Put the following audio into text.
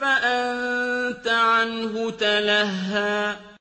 فَأَنتَ عَنْهُ تَلَهَّىٰ.